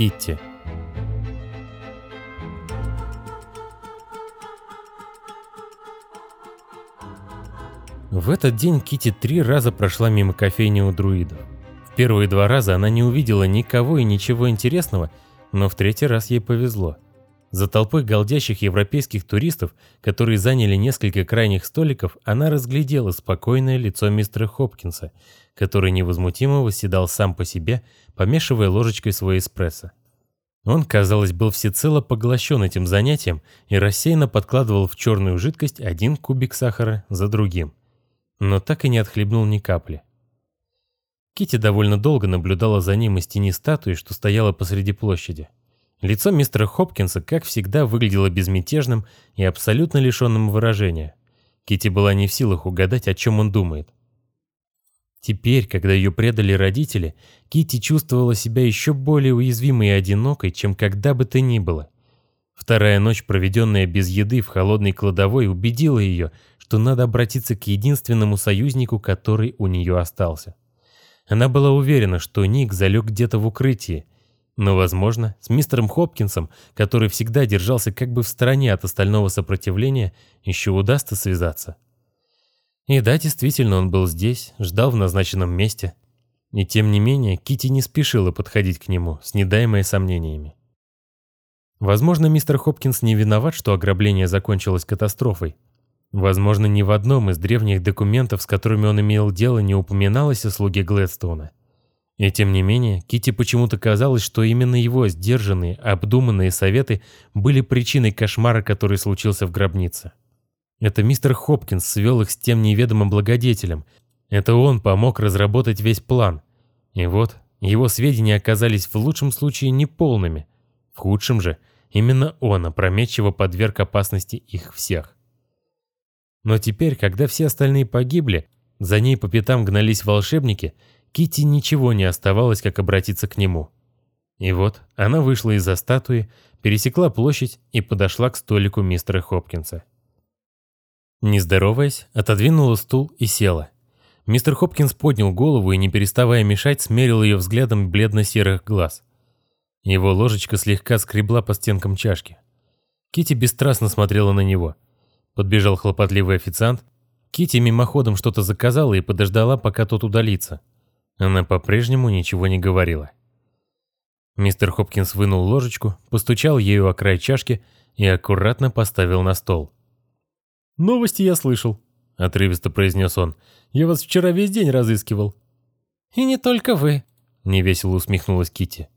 Китти. В этот день Кити три раза прошла мимо кофейни у друидов. В первые два раза она не увидела никого и ничего интересного, но в третий раз ей повезло. За толпой голдящих европейских туристов, которые заняли несколько крайних столиков, она разглядела спокойное лицо мистера Хопкинса, который невозмутимо восседал сам по себе, помешивая ложечкой свой эспрессо. Он, казалось, был всецело поглощен этим занятием и рассеянно подкладывал в черную жидкость один кубик сахара за другим но так и не отхлебнул ни капли. Кити довольно долго наблюдала за ним из тени статуи, что стояла посреди площади. Лицо мистера Хопкинса, как всегда, выглядело безмятежным и абсолютно лишенным выражения. Кити была не в силах угадать, о чем он думает. Теперь, когда ее предали родители, Кити чувствовала себя еще более уязвимой и одинокой, чем когда бы то ни было. Вторая ночь, проведенная без еды в холодной кладовой, убедила ее, что надо обратиться к единственному союзнику, который у нее остался. Она была уверена, что Ник залег где-то в укрытии, но, возможно, с мистером Хопкинсом, который всегда держался как бы в стороне от остального сопротивления, еще удастся связаться. И да, действительно, он был здесь, ждал в назначенном месте. И тем не менее, Кити не спешила подходить к нему, с недаемой сомнениями. Возможно, мистер Хопкинс не виноват, что ограбление закончилось катастрофой. Возможно, ни в одном из древних документов, с которыми он имел дело, не упоминалось о слуге Глэдстоуна. И тем не менее, Кити почему-то казалось, что именно его сдержанные, обдуманные советы были причиной кошмара, который случился в гробнице. Это мистер Хопкинс свел их с тем неведомым благодетелем. Это он помог разработать весь план. И вот, его сведения оказались в лучшем случае неполными. В худшем же, именно он опрометчиво подверг опасности их всех. Но теперь, когда все остальные погибли, за ней по пятам гнались волшебники, Кити ничего не оставалось, как обратиться к нему. И вот она вышла из-за статуи, пересекла площадь и подошла к столику мистера Хопкинса. Не здороваясь, отодвинула стул и села. Мистер Хопкинс поднял голову и, не переставая мешать, смерил ее взглядом бледно-серых глаз. Его ложечка слегка скребла по стенкам чашки. Кити бесстрастно смотрела на него – Подбежал хлопотливый официант. Кити мимоходом что-то заказала и подождала, пока тот удалится. Она по-прежнему ничего не говорила. Мистер Хопкинс вынул ложечку, постучал ею о край чашки и аккуратно поставил на стол. «Новости я слышал», — отрывисто произнес он. «Я вас вчера весь день разыскивал». «И не только вы», — невесело усмехнулась Кити.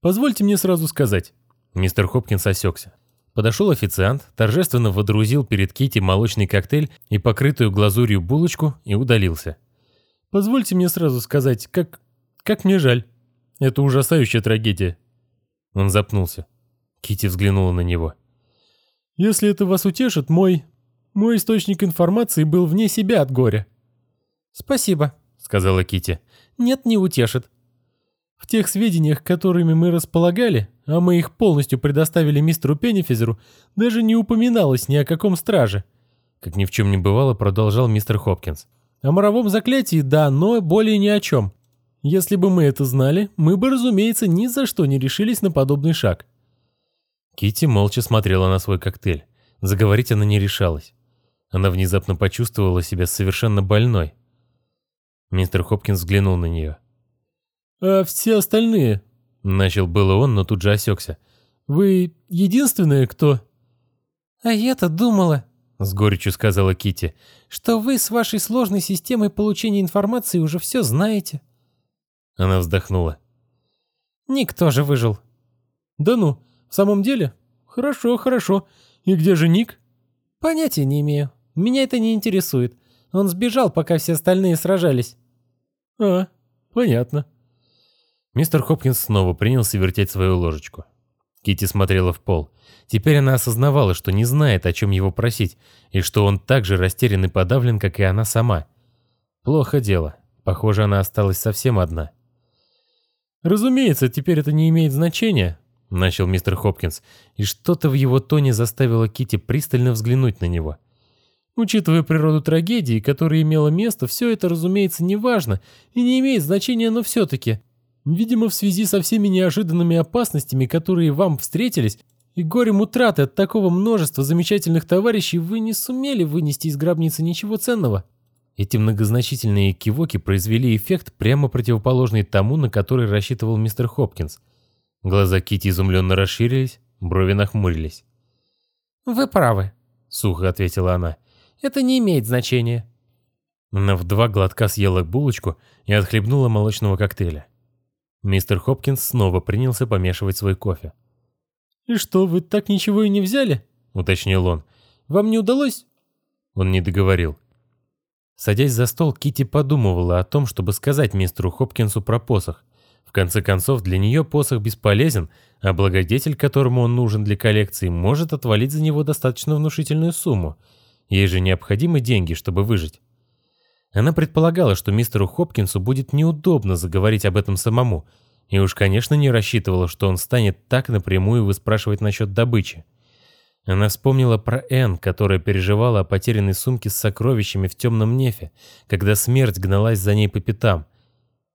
«Позвольте мне сразу сказать». Мистер Хопкинс осекся. Подошел официант, торжественно водрузил перед Кити молочный коктейль и покрытую глазурью булочку и удалился. «Позвольте мне сразу сказать, как... как мне жаль. Это ужасающая трагедия». Он запнулся. Кити взглянула на него. «Если это вас утешит, мой... мой источник информации был вне себя от горя». «Спасибо», — сказала Кити. «Нет, не утешит. В тех сведениях, которыми мы располагали, а мы их полностью предоставили мистеру Пеннифизеру, даже не упоминалось ни о каком страже. Как ни в чем не бывало, продолжал мистер Хопкинс. О моровом заклятии, да, но более ни о чем. Если бы мы это знали, мы бы, разумеется, ни за что не решились на подобный шаг. Кити молча смотрела на свой коктейль. Заговорить она не решалась. Она внезапно почувствовала себя совершенно больной. Мистер Хопкинс взглянул на нее. «А все остальные?» Начал было он, но тут же осекся. «Вы единственная, кто...» «А я-то думала...» — с горечью сказала Кити, «что вы с вашей сложной системой получения информации уже все знаете». Она вздохнула. «Ник же выжил». «Да ну, в самом деле? Хорошо, хорошо. И где же Ник?» «Понятия не имею. Меня это не интересует. Он сбежал, пока все остальные сражались». «А, понятно». Мистер Хопкинс снова принялся вертеть свою ложечку. Кити смотрела в пол. Теперь она осознавала, что не знает, о чем его просить, и что он так же растерян и подавлен, как и она сама. Плохо дело. Похоже, она осталась совсем одна. «Разумеется, теперь это не имеет значения», — начал мистер Хопкинс, и что-то в его тоне заставило Кити пристально взглянуть на него. «Учитывая природу трагедии, которая имела место, все это, разумеется, не важно и не имеет значения, но все-таки. Видимо, в связи со всеми неожиданными опасностями, которые вам встретились, и горем утраты от такого множества замечательных товарищей, вы не сумели вынести из гробницы ничего ценного». Эти многозначительные кивоки произвели эффект, прямо противоположный тому, на который рассчитывал мистер Хопкинс. Глаза Кити изумленно расширились, брови нахмурились. «Вы правы», — сухо ответила она. «Это не имеет значения». Она в два глотка съела булочку и отхлебнула молочного коктейля. Мистер Хопкинс снова принялся помешивать свой кофе. «И что, вы так ничего и не взяли?» — уточнил он. «Вам не удалось?» Он не договорил. Садясь за стол, Кити подумывала о том, чтобы сказать мистеру Хопкинсу про посох. В конце концов, для нее посох бесполезен, а благодетель, которому он нужен для коллекции, может отвалить за него достаточно внушительную сумму. Ей же необходимы деньги, чтобы выжить. Она предполагала, что мистеру Хопкинсу будет неудобно заговорить об этом самому, и уж, конечно, не рассчитывала, что он станет так напрямую выспрашивать насчет добычи. Она вспомнила про Энн, которая переживала о потерянной сумке с сокровищами в темном нефе, когда смерть гналась за ней по пятам.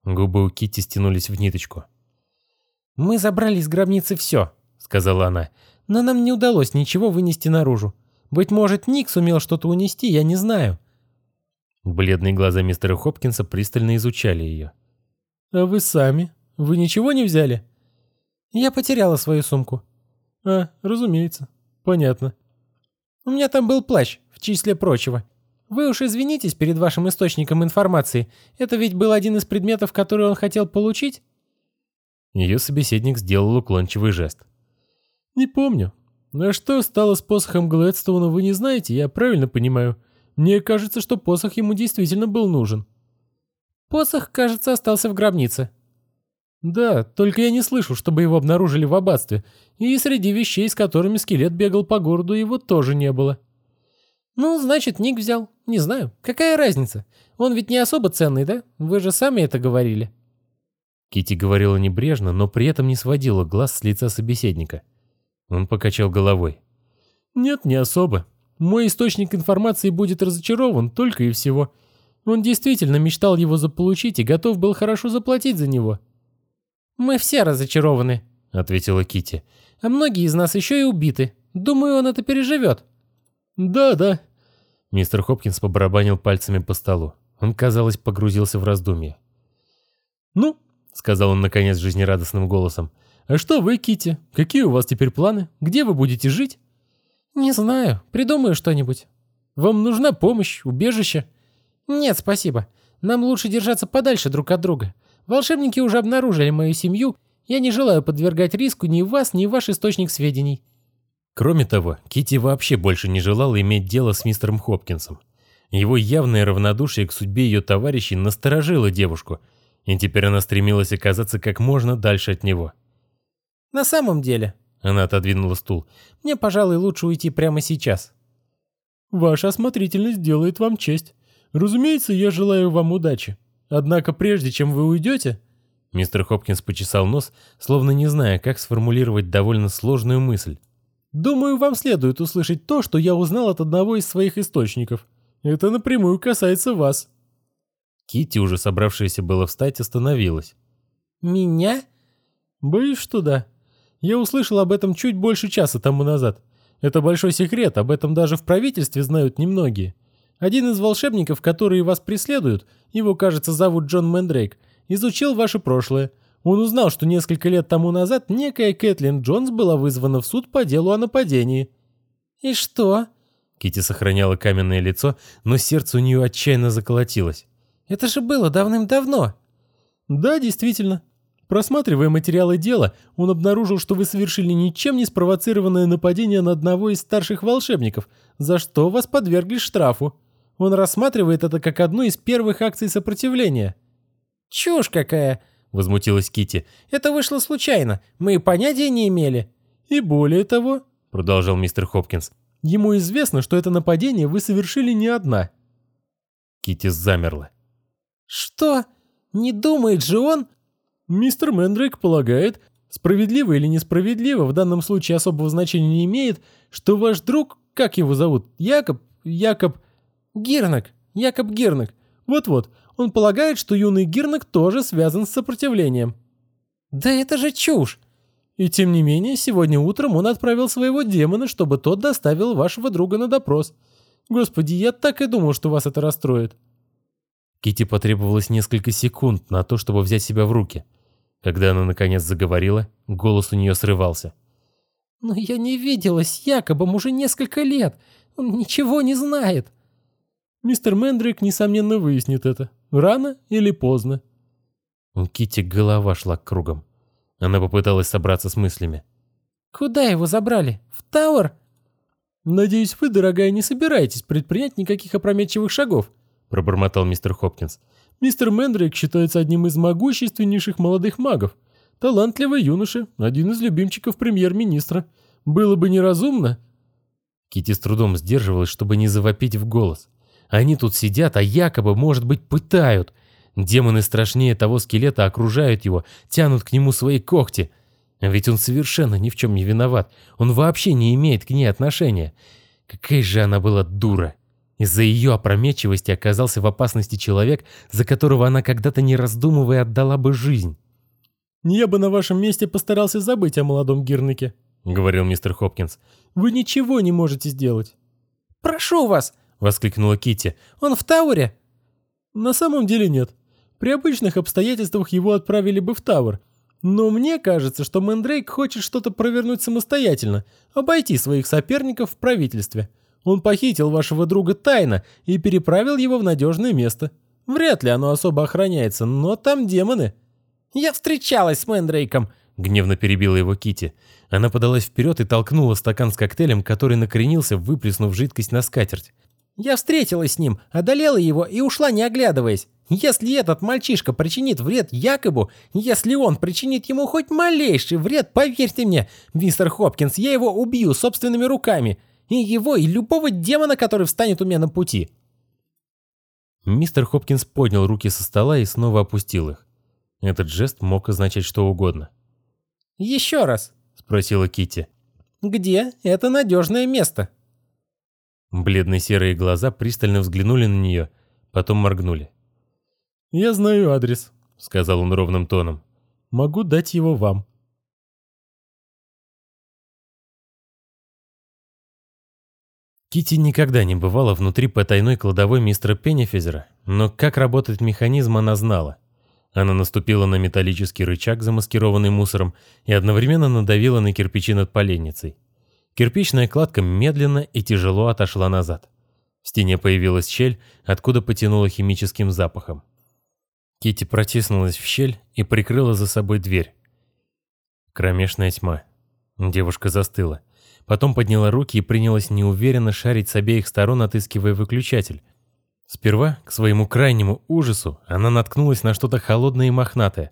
Губы у Кити стянулись в ниточку. «Мы забрали из гробницы все», — сказала она, — «но нам не удалось ничего вынести наружу. Быть может, Ник сумел что-то унести, я не знаю». Бледные глаза мистера Хопкинса пристально изучали ее. «А вы сами? Вы ничего не взяли?» «Я потеряла свою сумку». «А, разумеется». Понятно. У меня там был плащ, в числе прочего. Вы уж извинитесь перед вашим источником информации. Это ведь был один из предметов, который он хотел получить? Ее собеседник сделал уклончивый жест. Не помню. А что стало с посохом Глэдстоуна, вы не знаете, я правильно понимаю. Мне кажется, что посох ему действительно был нужен. Посох, кажется, остался в гробнице. Да, только я не слышу, чтобы его обнаружили в аббатстве, и среди вещей, с которыми скелет бегал по городу, его тоже не было. Ну, значит, Ник взял. Не знаю. Какая разница? Он ведь не особо ценный, да? Вы же сами это говорили. Кити говорила небрежно, но при этом не сводила глаз с лица собеседника. Он покачал головой. Нет, не особо. Мой источник информации будет разочарован только и всего. Он действительно мечтал его заполучить и готов был хорошо заплатить за него. «Мы все разочарованы», — ответила Кити. «А многие из нас еще и убиты. Думаю, он это переживет». «Да, да». Мистер Хопкинс побарабанил пальцами по столу. Он, казалось, погрузился в раздумье. «Ну», — сказал он наконец жизнерадостным голосом, «а что вы, Кити? Какие у вас теперь планы? Где вы будете жить?» «Не знаю. Придумаю что-нибудь. Вам нужна помощь, убежище?» «Нет, спасибо. Нам лучше держаться подальше друг от друга. Волшебники уже обнаружили мою семью. Я не желаю подвергать риску ни вас, ни ваш источник сведений». Кроме того, Кити вообще больше не желала иметь дело с мистером Хопкинсом. Его явное равнодушие к судьбе ее товарищей насторожило девушку, и теперь она стремилась оказаться как можно дальше от него. «На самом деле», — она отодвинула стул, — «мне, пожалуй, лучше уйти прямо сейчас». «Ваша осмотрительность делает вам честь. Разумеется, я желаю вам удачи. Однако прежде чем вы уйдете...» Мистер Хопкинс почесал нос, словно не зная, как сформулировать довольно сложную мысль. «Думаю, вам следует услышать то, что я узнал от одного из своих источников. Это напрямую касается вас». Китти, уже собравшаяся было встать, остановилась. «Меня?» «Боюсь, что да. Я услышал об этом чуть больше часа тому назад. Это большой секрет, об этом даже в правительстве знают немногие. Один из волшебников, которые вас преследуют, его, кажется, зовут Джон Мэндрейк, изучил ваше прошлое. Он узнал, что несколько лет тому назад некая Кэтлин Джонс была вызвана в суд по делу о нападении. «И что?» Кити сохраняла каменное лицо, но сердце у нее отчаянно заколотилось. «Это же было давным-давно». «Да, действительно. Просматривая материалы дела, он обнаружил, что вы совершили ничем не спровоцированное нападение на одного из старших волшебников, за что вас подвергли штрафу. Он рассматривает это как одну из первых акций сопротивления. «Чушь какая!» — возмутилась Кити. «Это вышло случайно. Мы и понятия не имели». «И более того», — продолжал мистер Хопкинс, «ему известно, что это нападение вы совершили не одна». Кити замерла. «Что? Не думает же он...» «Мистер Мэндрейк полагает, справедливо или несправедливо, в данном случае особого значения не имеет, что ваш друг, как его зовут, Якоб, Якоб, Гирнак, Якоб Гирнак. Вот-вот, он полагает, что юный Гирнак тоже связан с сопротивлением. Да это же чушь! И тем не менее, сегодня утром он отправил своего демона, чтобы тот доставил вашего друга на допрос. Господи, я так и думал, что вас это расстроит. Кити потребовалось несколько секунд на то, чтобы взять себя в руки. Когда она наконец заговорила, голос у нее срывался. «Но я не виделась с Якобом уже несколько лет. Он ничего не знает». Мистер Мендрик, несомненно, выяснит это. Рано или поздно. У Кити голова шла кругом. Она попыталась собраться с мыслями. «Куда его забрали? В Тауэр?» «Надеюсь, вы, дорогая, не собираетесь предпринять никаких опрометчивых шагов», пробормотал мистер Хопкинс. «Мистер Мендрик считается одним из могущественнейших молодых магов. Талантливый юноша, один из любимчиков премьер-министра. Было бы неразумно...» Кити с трудом сдерживалась, чтобы не завопить в голос. Они тут сидят, а якобы, может быть, пытают. Демоны страшнее того скелета окружают его, тянут к нему свои когти. Ведь он совершенно ни в чем не виноват. Он вообще не имеет к ней отношения. Какая же она была дура. Из-за ее опрометчивости оказался в опасности человек, за которого она когда-то не раздумывая отдала бы жизнь. «Я бы на вашем месте постарался забыть о молодом Гирнике», — говорил мистер Хопкинс. «Вы ничего не можете сделать». «Прошу вас!» — воскликнула Кити. «Он в Тауре?» «На самом деле нет. При обычных обстоятельствах его отправили бы в Тауэр. Но мне кажется, что Мэндрейк хочет что-то провернуть самостоятельно, обойти своих соперников в правительстве. Он похитил вашего друга тайно и переправил его в надежное место. Вряд ли оно особо охраняется, но там демоны. «Я встречалась с Мэндрейком», — гневно перебила его Кити. Она подалась вперед и толкнула стакан с коктейлем, который накренился, выплеснув жидкость на скатерть. «Я встретилась с ним, одолела его и ушла, не оглядываясь. Если этот мальчишка причинит вред Якобу, если он причинит ему хоть малейший вред, поверьте мне, мистер Хопкинс, я его убью собственными руками. И его, и любого демона, который встанет у меня на пути. Мистер Хопкинс поднял руки со стола и снова опустил их. Этот жест мог означать что угодно. «Еще раз», — спросила Кити. «Где это надежное место?» Бледные серые глаза пристально взглянули на нее, потом моргнули. «Я знаю адрес», — сказал он ровным тоном. «Могу дать его вам». Кити никогда не бывала внутри потайной кладовой мистера Пеннифизера, но как работает механизм она знала. Она наступила на металлический рычаг, замаскированный мусором, и одновременно надавила на кирпичи над поленницей. Кирпичная кладка медленно и тяжело отошла назад. В стене появилась щель, откуда потянуло химическим запахом. Кити протиснулась в щель и прикрыла за собой дверь. Кромешная тьма. Девушка застыла. Потом подняла руки и принялась неуверенно шарить с обеих сторон, отыскивая выключатель. Сперва, к своему крайнему ужасу, она наткнулась на что-то холодное и мохнатое.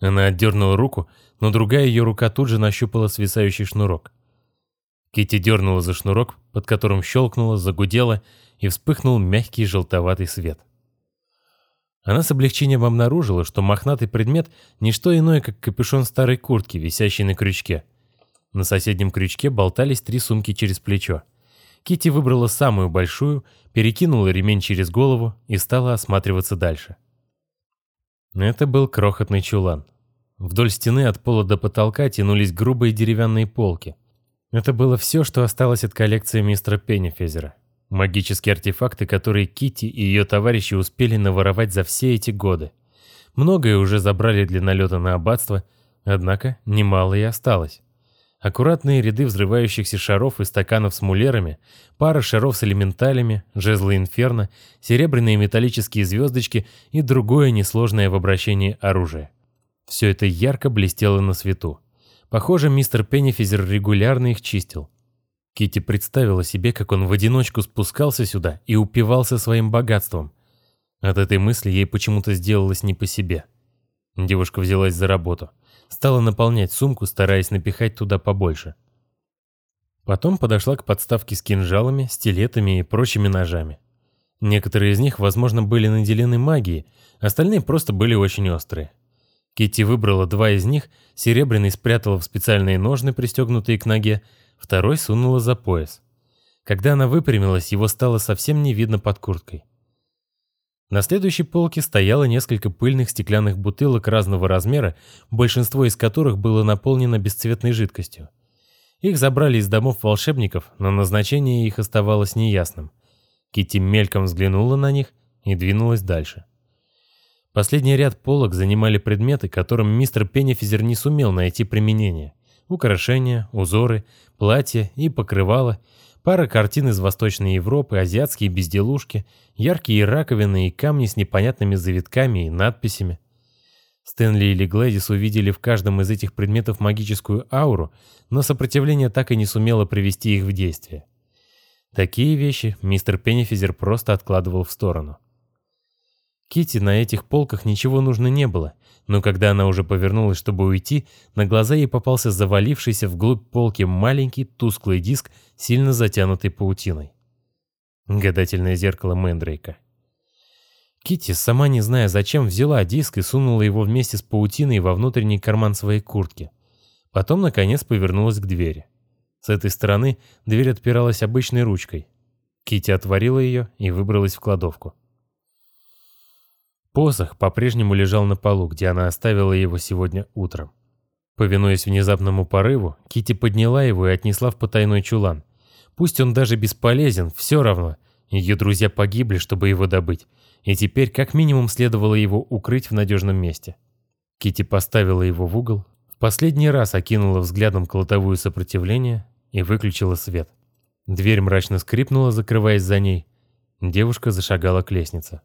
Она отдернула руку, но другая ее рука тут же нащупала свисающий шнурок. Кити дернула за шнурок, под которым щелкнула, загудела, и вспыхнул мягкий желтоватый свет. Она с облегчением обнаружила, что мохнатый предмет – не что иное, как капюшон старой куртки, висящий на крючке. На соседнем крючке болтались три сумки через плечо. Кити выбрала самую большую, перекинула ремень через голову и стала осматриваться дальше. Это был крохотный чулан. Вдоль стены от пола до потолка тянулись грубые деревянные полки. Это было все, что осталось от коллекции мистера Пеннифезера. Магические артефакты, которые Кити и ее товарищи успели наворовать за все эти годы. Многое уже забрали для налета на аббатство, однако немало и осталось. Аккуратные ряды взрывающихся шаров и стаканов с мулерами, пара шаров с элементалями, жезлы инферно, серебряные металлические звездочки и другое несложное в обращении оружие. Все это ярко блестело на свету. Похоже, мистер Пеннифизер регулярно их чистил. Кити представила себе, как он в одиночку спускался сюда и упивался своим богатством. От этой мысли ей почему-то сделалось не по себе. Девушка взялась за работу. Стала наполнять сумку, стараясь напихать туда побольше. Потом подошла к подставке с кинжалами, стилетами и прочими ножами. Некоторые из них, возможно, были наделены магией, остальные просто были очень острые. Кити выбрала два из них, серебряный спрятала в специальные ножны, пристегнутые к ноге, второй сунула за пояс. Когда она выпрямилась, его стало совсем не видно под курткой. На следующей полке стояло несколько пыльных стеклянных бутылок разного размера, большинство из которых было наполнено бесцветной жидкостью. Их забрали из домов волшебников, но назначение их оставалось неясным. Китти мельком взглянула на них и двинулась дальше. Последний ряд полок занимали предметы, которым мистер Пеннифизер не сумел найти применение. Украшения, узоры, платья и покрывала, пара картин из Восточной Европы, азиатские безделушки, яркие раковины и камни с непонятными завитками и надписями. Стэнли или Глэдис увидели в каждом из этих предметов магическую ауру, но сопротивление так и не сумело привести их в действие. Такие вещи мистер Пеннифизер просто откладывал в сторону. Кити на этих полках ничего нужно не было, но когда она уже повернулась, чтобы уйти, на глаза ей попался завалившийся вглубь полки маленький тусклый диск, сильно затянутый паутиной. Гадательное зеркало Мэндрейка. Кити, сама не зная зачем, взяла диск и сунула его вместе с паутиной во внутренний карман своей куртки. Потом, наконец, повернулась к двери. С этой стороны дверь отпиралась обычной ручкой. Кити отворила ее и выбралась в кладовку. Посох по-прежнему лежал на полу, где она оставила его сегодня утром. Повинуясь внезапному порыву, Кити подняла его и отнесла в потайной чулан. Пусть он даже бесполезен, все равно. Ее друзья погибли, чтобы его добыть, и теперь как минимум следовало его укрыть в надежном месте. Кити поставила его в угол, в последний раз окинула взглядом колотовую сопротивление и выключила свет. Дверь мрачно скрипнула, закрываясь за ней. Девушка зашагала к лестнице.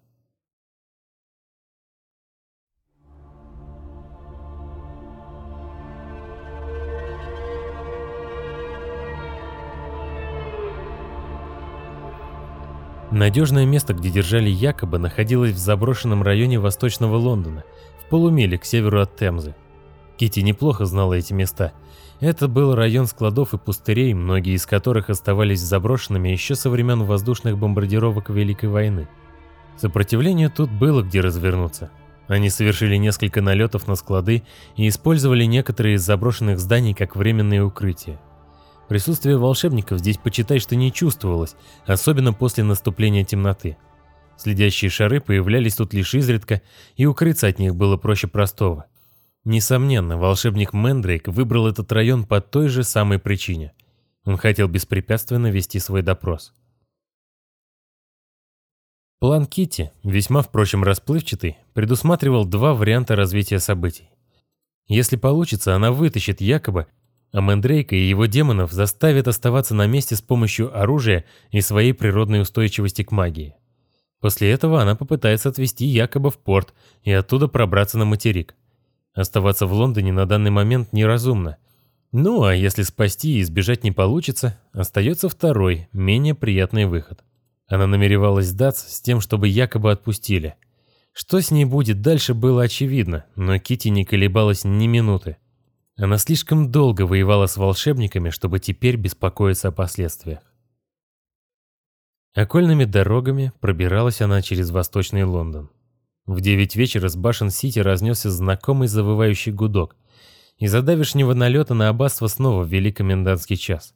Надежное место, где держали якобы, находилось в заброшенном районе восточного Лондона, в полумиле к северу от Темзы. Кити неплохо знала эти места. Это был район складов и пустырей, многие из которых оставались заброшенными еще со времен воздушных бомбардировок Великой войны. Сопротивлению тут было где развернуться. Они совершили несколько налетов на склады и использовали некоторые из заброшенных зданий как временные укрытия. Присутствие волшебников здесь почитай, что не чувствовалось, особенно после наступления темноты. Следящие шары появлялись тут лишь изредка, и укрыться от них было проще простого. Несомненно, волшебник Мендрейк выбрал этот район по той же самой причине. Он хотел беспрепятственно вести свой допрос. План Кити, весьма, впрочем, расплывчатый, предусматривал два варианта развития событий. Если получится, она вытащит якобы а Мендрейка и его демонов заставят оставаться на месте с помощью оружия и своей природной устойчивости к магии. После этого она попытается отвезти якобы в порт и оттуда пробраться на материк. Оставаться в Лондоне на данный момент неразумно. Ну а если спасти и избежать не получится, остается второй, менее приятный выход. Она намеревалась сдаться с тем, чтобы якобы отпустили. Что с ней будет дальше было очевидно, но Кити не колебалась ни минуты. Она слишком долго воевала с волшебниками, чтобы теперь беспокоиться о последствиях. Окольными дорогами пробиралась она через восточный Лондон. В девять вечера с башен Сити разнесся знакомый завывающий гудок. Из-за давешнего налета на аббатство снова ввели комендантский час.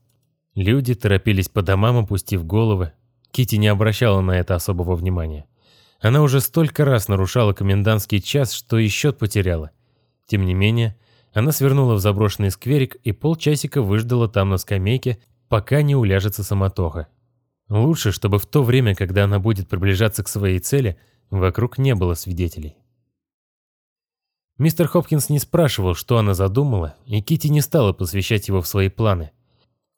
Люди торопились по домам, опустив головы. Кити не обращала на это особого внимания. Она уже столько раз нарушала комендантский час, что и счет потеряла. Тем не менее, она свернула в заброшенный скверик и полчасика выждала там на скамейке, пока не уляжется самотоха. Лучше, чтобы в то время, когда она будет приближаться к своей цели, вокруг не было свидетелей. Мистер Хопкинс не спрашивал, что она задумала, и Кити не стала посвящать его в свои планы.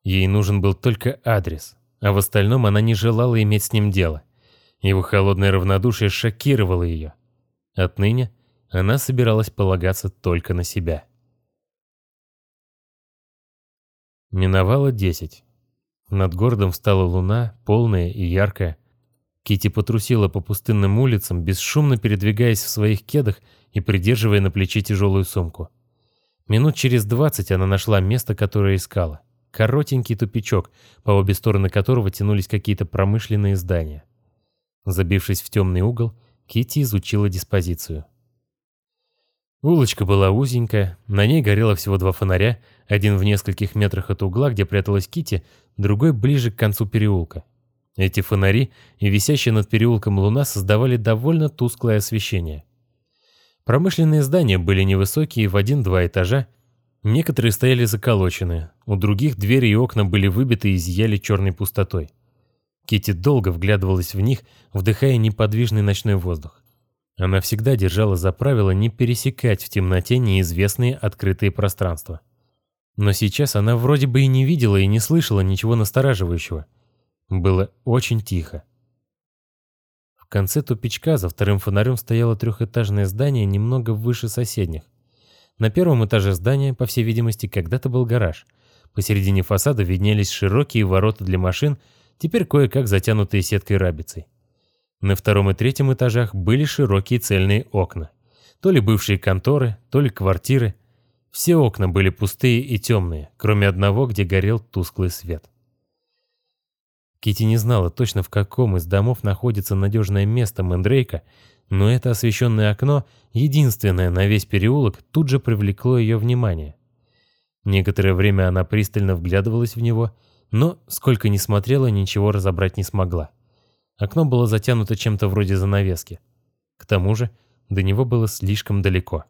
Ей нужен был только адрес, а в остальном она не желала иметь с ним дело. Его холодное равнодушие шокировало ее. Отныне она собиралась полагаться только на себя. Миновало десять. Над городом встала луна, полная и яркая. Кити потрусила по пустынным улицам, бесшумно передвигаясь в своих кедах и придерживая на плече тяжелую сумку. Минут через двадцать она нашла место, которое искала. Коротенький тупичок, по обе стороны которого тянулись какие-то промышленные здания. Забившись в темный угол, Кити изучила диспозицию. Улочка была узенькая, на ней горело всего два фонаря, один в нескольких метрах от угла, где пряталась Кити, другой ближе к концу переулка. Эти фонари и висящая над переулком луна создавали довольно тусклое освещение. Промышленные здания были невысокие, в один-два этажа. Некоторые стояли заколоченные, у других двери и окна были выбиты и зияли черной пустотой. Кити долго вглядывалась в них, вдыхая неподвижный ночной воздух. Она всегда держала за правило не пересекать в темноте неизвестные открытые пространства. Но сейчас она вроде бы и не видела и не слышала ничего настораживающего. Было очень тихо. В конце тупичка за вторым фонарем стояло трехэтажное здание немного выше соседних. На первом этаже здания, по всей видимости, когда-то был гараж. Посередине фасада виднелись широкие ворота для машин, теперь кое-как затянутые сеткой рабицей. На втором и третьем этажах были широкие цельные окна. То ли бывшие конторы, то ли квартиры. Все окна были пустые и темные, кроме одного, где горел тусклый свет. Кити не знала точно, в каком из домов находится надежное место Мэндрейка, но это освещенное окно, единственное на весь переулок, тут же привлекло ее внимание. Некоторое время она пристально вглядывалась в него, но, сколько ни смотрела, ничего разобрать не смогла. Окно было затянуто чем-то вроде занавески. К тому же до него было слишком далеко.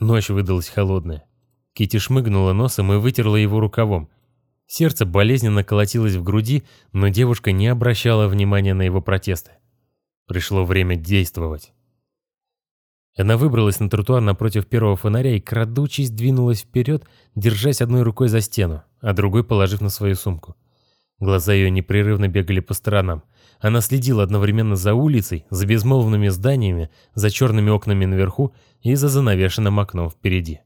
Ночь выдалась холодная. Кити шмыгнула носом и вытерла его рукавом. Сердце болезненно колотилось в груди, но девушка не обращала внимания на его протесты. Пришло время действовать. Она выбралась на тротуар напротив первого фонаря и, крадучись, двинулась вперед, держась одной рукой за стену, а другой положив на свою сумку. Глаза ее непрерывно бегали по сторонам. Она следила одновременно за улицей, за безмолвными зданиями, за черными окнами наверху и за занавешенным окном впереди.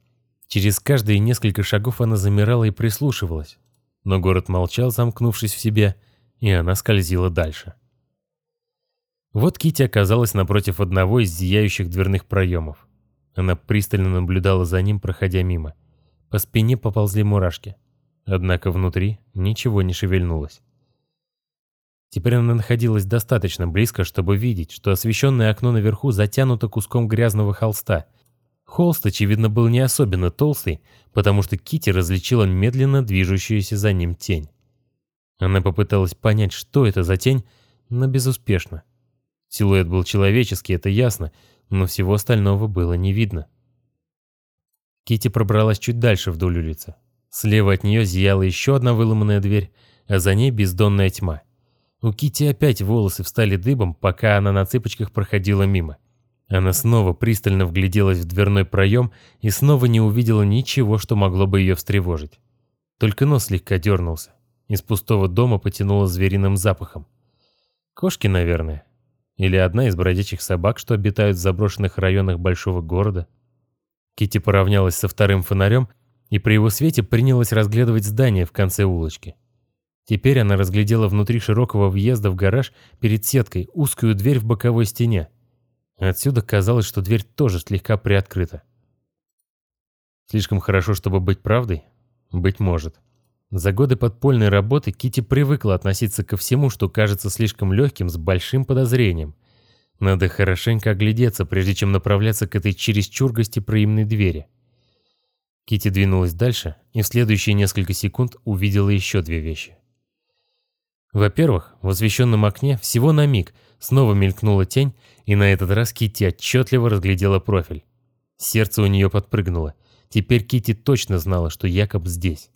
Через каждые несколько шагов она замирала и прислушивалась. Но город молчал, замкнувшись в себе, и она скользила дальше. Вот Кити оказалась напротив одного из зияющих дверных проемов. Она пристально наблюдала за ним, проходя мимо. По спине поползли мурашки. Однако внутри ничего не шевельнулось. Теперь она находилась достаточно близко, чтобы видеть, что освещенное окно наверху затянуто куском грязного холста. Холст, очевидно, был не особенно толстый, потому что Кити различила медленно движущуюся за ним тень. Она попыталась понять, что это за тень, но безуспешно. Силуэт был человеческий, это ясно, но всего остального было не видно. Кити пробралась чуть дальше вдоль улицы. Слева от нее зияла еще одна выломанная дверь, а за ней бездонная тьма. У Кити опять волосы встали дыбом, пока она на цыпочках проходила мимо. Она снова пристально вгляделась в дверной проем и снова не увидела ничего, что могло бы ее встревожить. Только нос слегка дернулся. Из пустого дома потянуло звериным запахом. Кошки, наверное. Или одна из бродячих собак, что обитают в заброшенных районах большого города. Кити поравнялась со вторым фонарем и при его свете принялась разглядывать здание в конце улочки. Теперь она разглядела внутри широкого въезда в гараж перед сеткой узкую дверь в боковой стене. Отсюда казалось, что дверь тоже слегка приоткрыта. Слишком хорошо, чтобы быть правдой? Быть может. За годы подпольной работы Кити привыкла относиться ко всему, что кажется слишком легким, с большим подозрением. Надо хорошенько оглядеться, прежде чем направляться к этой чересчур гостеприимной двери. Кити двинулась дальше и в следующие несколько секунд увидела еще две вещи. Во-первых, в освещенном окне всего на миг снова мелькнула тень, и на этот раз Кити отчетливо разглядела профиль. Сердце у нее подпрыгнуло. Теперь Кити точно знала, что Якоб здесь.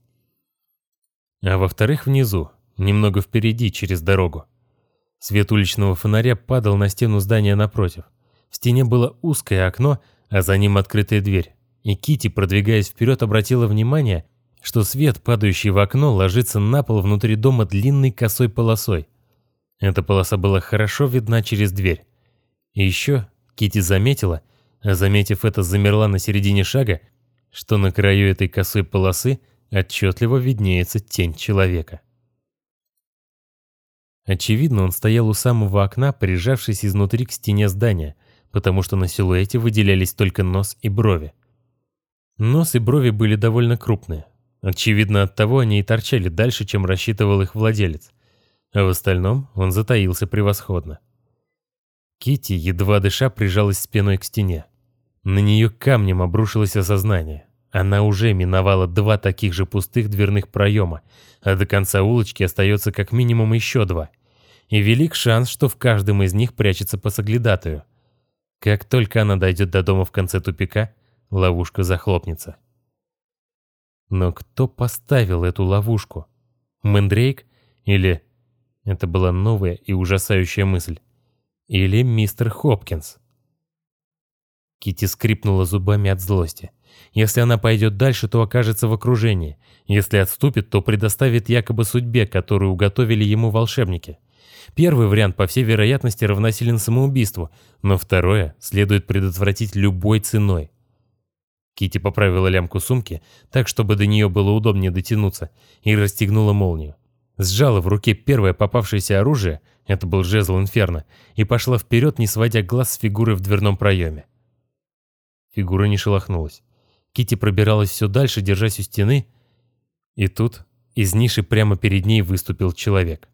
А во-вторых, внизу, немного впереди, через дорогу. Свет уличного фонаря падал на стену здания напротив. В стене было узкое окно, а за ним открытая дверь. И Кити, продвигаясь вперед, обратила внимание, что свет, падающий в окно, ложится на пол внутри дома длинной косой полосой. Эта полоса была хорошо видна через дверь. И еще Кити заметила, а заметив это, замерла на середине шага, что на краю этой косой полосы отчетливо виднеется тень человека. Очевидно, он стоял у самого окна, прижавшись изнутри к стене здания, потому что на силуэте выделялись только нос и брови. Нос и брови были довольно крупные. Очевидно, от того они и торчали дальше, чем рассчитывал их владелец. А в остальном он затаился превосходно. Кити, едва дыша, прижалась спиной к стене. На нее камнем обрушилось осознание. Она уже миновала два таких же пустых дверных проема, а до конца улочки остается как минимум еще два. И велик шанс, что в каждом из них прячется по соглядатую. Как только она дойдет до дома в конце тупика, ловушка захлопнется. Но кто поставил эту ловушку? Мэндрейк или... Это была новая и ужасающая мысль. Или мистер Хопкинс? Кити скрипнула зубами от злости. Если она пойдет дальше, то окажется в окружении. Если отступит, то предоставит якобы судьбе, которую уготовили ему волшебники. Первый вариант, по всей вероятности, равносилен самоубийству, но второе следует предотвратить любой ценой. Кити поправила лямку сумки, так, чтобы до нее было удобнее дотянуться, и расстегнула молнию. Сжала в руке первое попавшееся оружие, это был жезл Инферно, и пошла вперед, не сводя глаз с фигуры в дверном проеме. Фигура не шелохнулась. Кити пробиралась все дальше, держась у стены, и тут из ниши прямо перед ней выступил человек.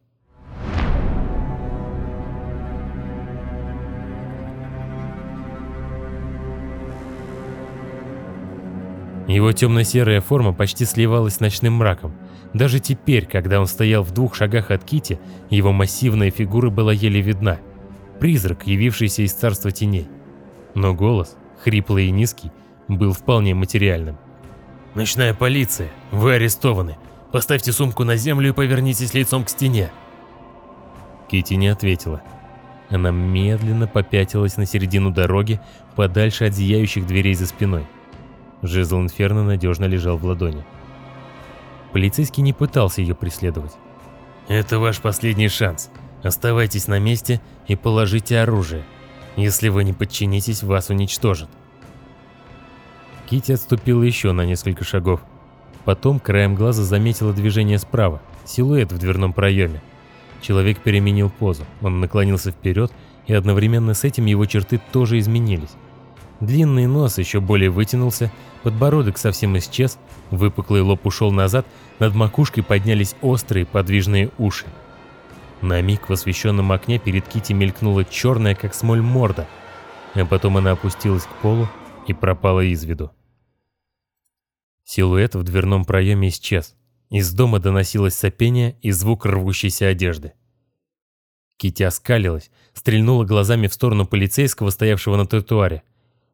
Его темно-серая форма почти сливалась с ночным мраком. Даже теперь, когда он стоял в двух шагах от Кити, его массивная фигура была еле видна. Призрак, явившийся из царства теней. Но голос, хриплый и низкий, был вполне материальным. «Ночная полиция, вы арестованы. Поставьте сумку на землю и повернитесь лицом к стене». Кити не ответила. Она медленно попятилась на середину дороги, подальше от зияющих дверей за спиной. Жезл Инферно надежно лежал в ладони. Полицейский не пытался ее преследовать. «Это ваш последний шанс. Оставайтесь на месте и положите оружие. Если вы не подчинитесь, вас уничтожат». Кити отступила еще на несколько шагов. Потом краем глаза заметила движение справа, силуэт в дверном проеме. Человек переменил позу, он наклонился вперед, и одновременно с этим его черты тоже изменились. Длинный нос еще более вытянулся, подбородок совсем исчез, выпуклый лоб ушел назад, над макушкой поднялись острые подвижные уши. На миг в освещенном окне перед Кити мелькнула черная, как смоль, морда, а потом она опустилась к полу и пропала из виду. Силуэт в дверном проеме исчез. Из дома доносилось сопение и звук рвущейся одежды. Кити оскалилась, стрельнула глазами в сторону полицейского, стоявшего на тротуаре.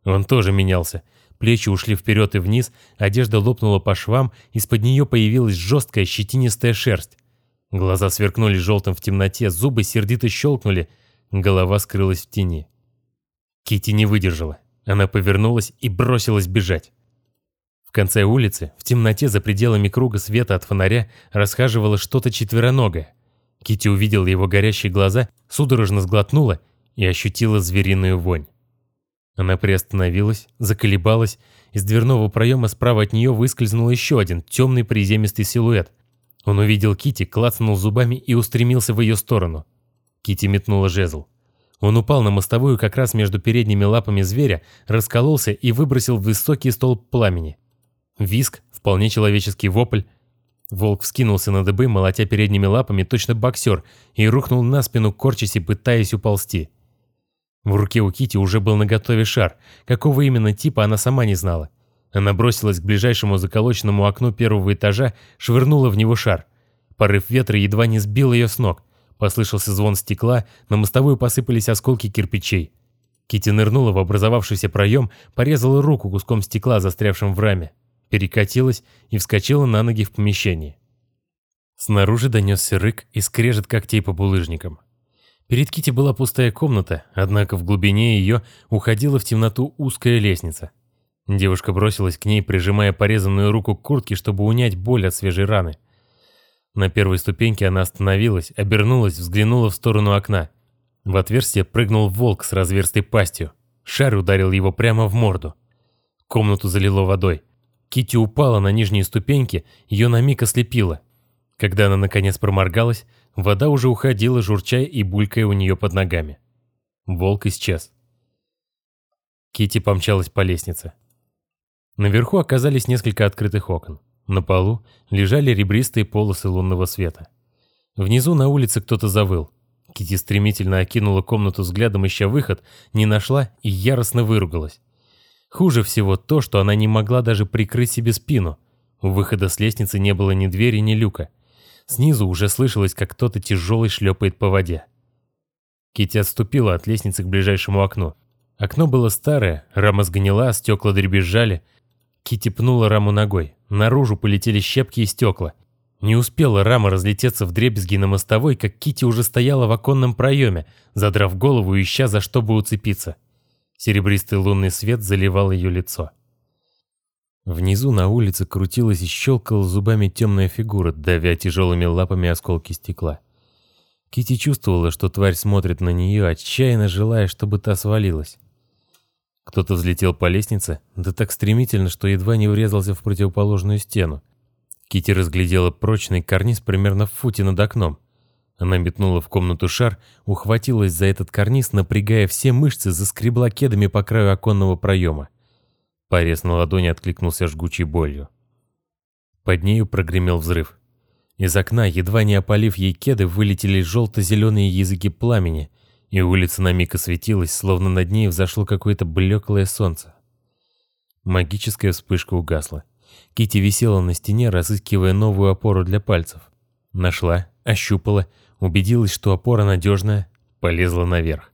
Он тоже менялся. Плечи ушли вперед и вниз, одежда лопнула по швам, из-под нее появилась жесткая щетинистая шерсть. Глаза сверкнули желтым в темноте, зубы сердито щелкнули, голова скрылась в тени. Кити не выдержала. Она повернулась и бросилась бежать конце улицы, в темноте за пределами круга света от фонаря, расхаживало что-то четвероногое. Кити увидела его горящие глаза, судорожно сглотнула и ощутила звериную вонь. Она приостановилась, заколебалась, из дверного проема справа от нее выскользнул еще один темный приземистый силуэт. Он увидел Кити, клацнул зубами и устремился в ее сторону. Кити метнула жезл. Он упал на мостовую как раз между передними лапами зверя, раскололся и выбросил высокий столб пламени. Виск, вполне человеческий вопль. Волк вскинулся на дыбы, молотя передними лапами, точно боксер, и рухнул на спину, корчась и пытаясь уползти. В руке у Кити уже был наготове шар. Какого именно типа она сама не знала. Она бросилась к ближайшему заколоченному окну первого этажа, швырнула в него шар. Порыв ветра едва не сбил ее с ног. Послышался звон стекла, на мостовую посыпались осколки кирпичей. Кити нырнула в образовавшийся проем, порезала руку куском стекла, застрявшим в раме перекатилась и вскочила на ноги в помещении. Снаружи донесся рык и скрежет когтей по булыжникам. Перед Кити была пустая комната, однако в глубине ее уходила в темноту узкая лестница. Девушка бросилась к ней, прижимая порезанную руку к куртке, чтобы унять боль от свежей раны. На первой ступеньке она остановилась, обернулась, взглянула в сторону окна. В отверстие прыгнул волк с разверстой пастью. Шар ударил его прямо в морду. Комнату залило водой. Кити упала на нижние ступеньки, ее на миг ослепило. Когда она наконец проморгалась, вода уже уходила, журчая и булькая у нее под ногами. Волк исчез. Кити помчалась по лестнице. Наверху оказались несколько открытых окон. На полу лежали ребристые полосы лунного света. Внизу на улице кто-то завыл. Кити стремительно окинула комнату взглядом, ища выход, не нашла и яростно выругалась. Хуже всего то, что она не могла даже прикрыть себе спину. У выхода с лестницы не было ни двери, ни люка. Снизу уже слышалось, как кто-то тяжелый шлепает по воде. Кити отступила от лестницы к ближайшему окну. Окно было старое, рама сгнила, стекла дребезжали. Кити пнула раму ногой. Наружу полетели щепки и стекла. Не успела рама разлететься в дребезги на мостовой, как Кити уже стояла в оконном проеме, задрав голову ища за что бы уцепиться. Серебристый лунный свет заливал ее лицо. Внизу на улице крутилась и щелкала зубами темная фигура, давя тяжелыми лапами осколки стекла. Кити чувствовала, что тварь смотрит на нее, отчаянно желая, чтобы та свалилась. Кто-то взлетел по лестнице, да так стремительно, что едва не врезался в противоположную стену. Кити разглядела прочный карниз примерно в футе над окном. Она метнула в комнату шар, ухватилась за этот карниз, напрягая все мышцы, заскребла кедами по краю оконного проема. Порез на ладони откликнулся жгучей болью. Под нею прогремел взрыв. Из окна, едва не опалив ей кеды, вылетели желто-зеленые языки пламени, и улица на миг осветилась, словно над ней взошло какое-то блеклое солнце. Магическая вспышка угасла. Кити висела на стене, разыскивая новую опору для пальцев. Нашла, ощупала, убедилась, что опора надежная, полезла наверх.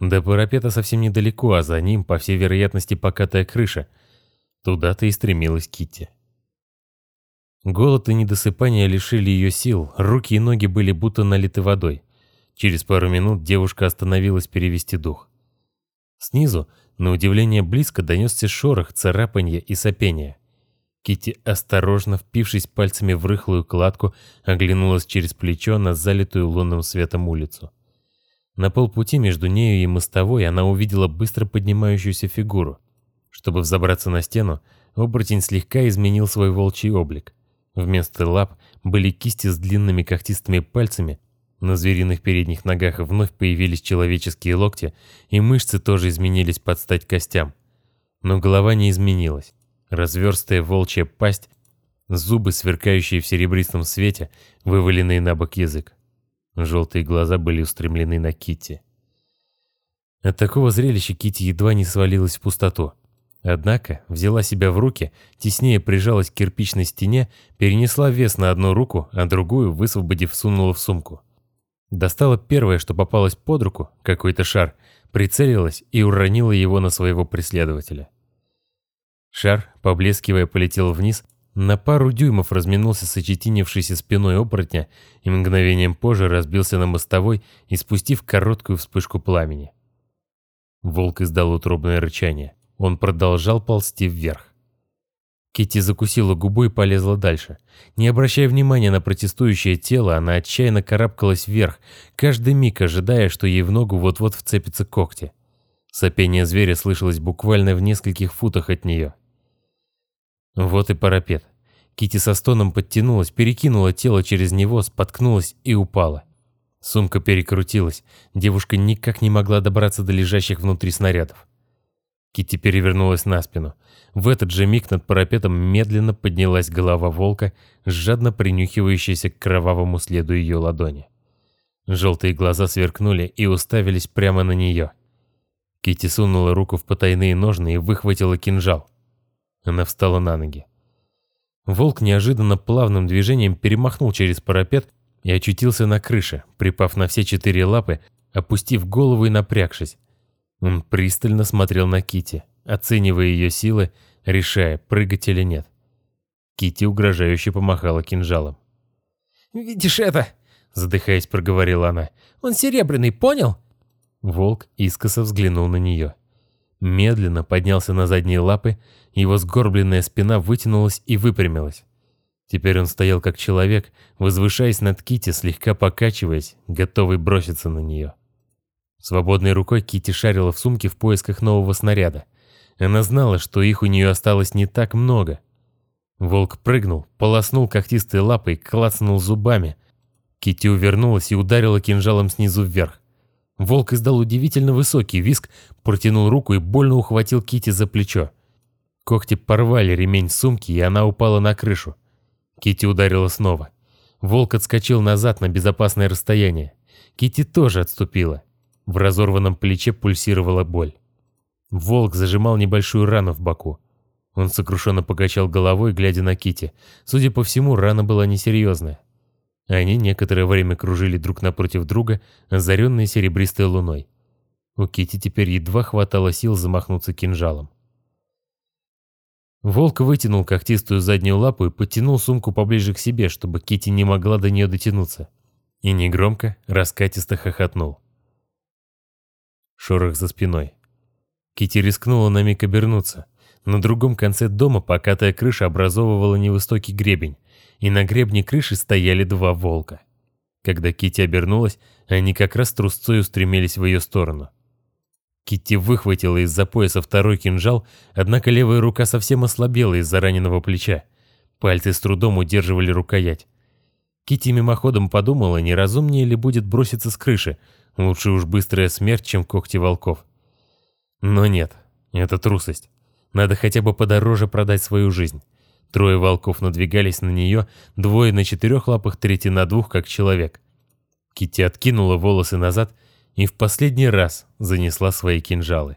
До парапета совсем недалеко, а за ним, по всей вероятности, покатая крыша. Туда-то и стремилась Китти. Голод и недосыпание лишили ее сил, руки и ноги были будто налиты водой. Через пару минут девушка остановилась перевести дух. Снизу, на удивление близко, донесся шорох, царапанье и сопение. Кити осторожно, впившись пальцами в рыхлую кладку, оглянулась через плечо на залитую лунным светом улицу. На полпути между нею и мостовой она увидела быстро поднимающуюся фигуру. Чтобы взобраться на стену, оборотень слегка изменил свой волчий облик. Вместо лап были кисти с длинными когтистыми пальцами, на звериных передних ногах вновь появились человеческие локти, и мышцы тоже изменились под стать костям. Но голова не изменилась. Разверстая волчья пасть, зубы, сверкающие в серебристом свете, вываленный на бок язык. Желтые глаза были устремлены на Кити. От такого зрелища Кити едва не свалилась в пустоту. Однако взяла себя в руки, теснее прижалась к кирпичной стене, перенесла вес на одну руку, а другую, высвободив, сунула в сумку. Достала первое, что попалось под руку, какой-то шар, прицелилась и уронила его на своего преследователя. Шар, поблескивая, полетел вниз, на пару дюймов разминулся с очетинившейся спиной оборотня и мгновением позже разбился на мостовой, испустив короткую вспышку пламени. Волк издал утробное рычание. Он продолжал ползти вверх. Кити закусила губу и полезла дальше. Не обращая внимания на протестующее тело, она отчаянно карабкалась вверх, каждый миг ожидая, что ей в ногу вот-вот вцепятся когти. Сопение зверя слышалось буквально в нескольких футах от нее. Вот и парапет. Кити со стоном подтянулась, перекинула тело через него, споткнулась и упала. Сумка перекрутилась. Девушка никак не могла добраться до лежащих внутри снарядов. Кити перевернулась на спину. В этот же миг над парапетом медленно поднялась голова волка, жадно принюхивающаяся к кровавому следу ее ладони. Желтые глаза сверкнули и уставились прямо на нее. Кити сунула руку в потайные ножны и выхватила кинжал. Она встала на ноги. Волк неожиданно плавным движением перемахнул через парапет и очутился на крыше, припав на все четыре лапы, опустив голову и напрягшись. Он пристально смотрел на Кити, оценивая ее силы, решая, прыгать или нет. Кити угрожающе помахала кинжалом. «Видишь это?» — задыхаясь, проговорила она. «Он серебряный, понял?» Волк искоса взглянул на нее. Медленно поднялся на задние лапы его сгорбленная спина вытянулась и выпрямилась. Теперь он стоял как человек, возвышаясь над Кити, слегка покачиваясь, готовый броситься на нее. Свободной рукой Кити шарила в сумке в поисках нового снаряда. Она знала, что их у нее осталось не так много. Волк прыгнул, полоснул когтистой лапой, клацнул зубами. Кити увернулась и ударила кинжалом снизу вверх. Волк издал удивительно высокий виск, протянул руку и больно ухватил Кити за плечо. Когти порвали ремень сумки, и она упала на крышу. Кити ударила снова. Волк отскочил назад на безопасное расстояние. Кити тоже отступила. В разорванном плече пульсировала боль. Волк зажимал небольшую рану в боку. Он сокрушенно покачал головой, глядя на Кити. Судя по всему, рана была несерьезная. Они некоторое время кружили друг напротив друга, озаренные серебристой луной. У Кити теперь едва хватало сил замахнуться кинжалом. Волк вытянул когтистую заднюю лапу и подтянул сумку поближе к себе, чтобы Кити не могла до нее дотянуться. И негромко, раскатисто хохотнул. Шорох за спиной. Кити рискнула на миг обернуться. На другом конце дома покатая крыша образовывала невысокий гребень, и на гребне крыши стояли два волка. Когда Кити обернулась, они как раз трусцой устремились в ее сторону. Китти выхватила из-за пояса второй кинжал, однако левая рука совсем ослабела из-за раненого плеча. Пальцы с трудом удерживали рукоять. Китти мимоходом подумала, неразумнее ли будет броситься с крыши. Лучше уж быстрая смерть, чем когти волков. Но нет, это трусость. Надо хотя бы подороже продать свою жизнь. Трое волков надвигались на нее, двое на четырех лапах, третий на двух, как человек. Китти откинула волосы назад и в последний раз занесла свои кинжалы.